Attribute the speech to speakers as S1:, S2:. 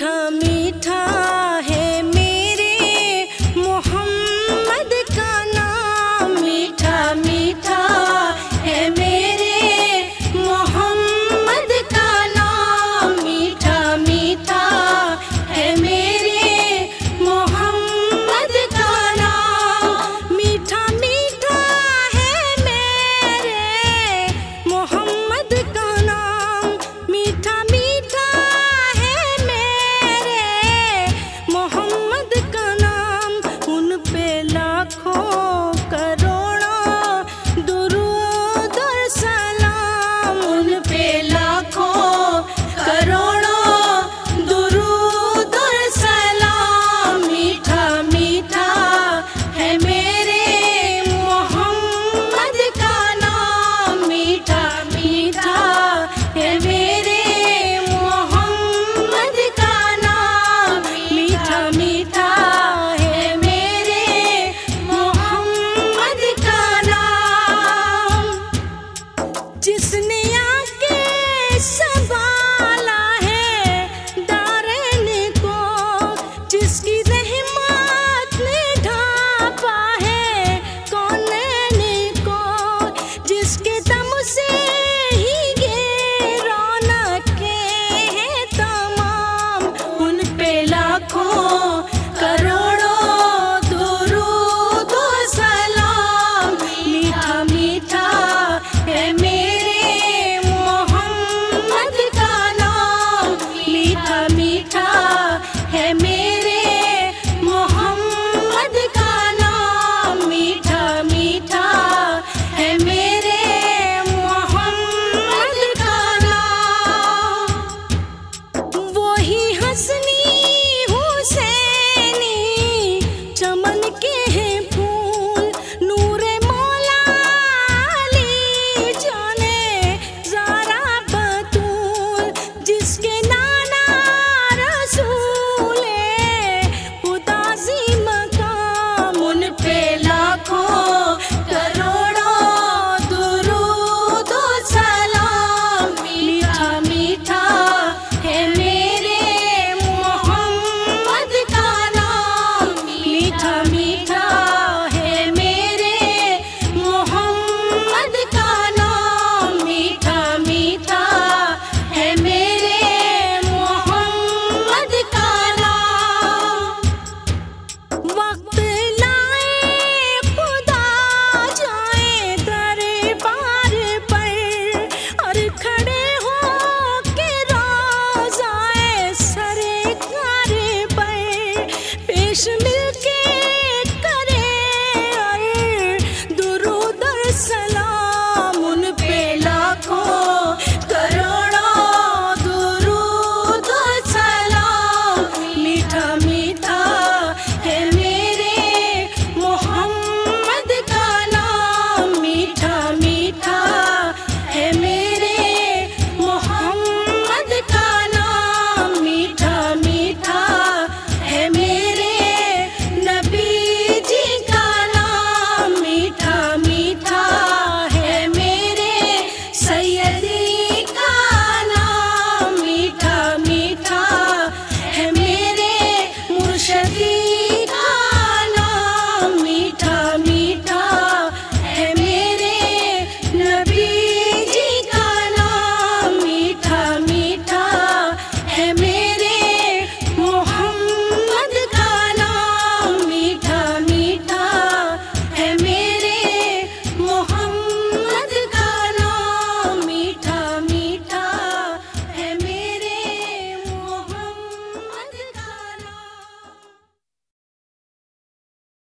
S1: میٹھا میٹھا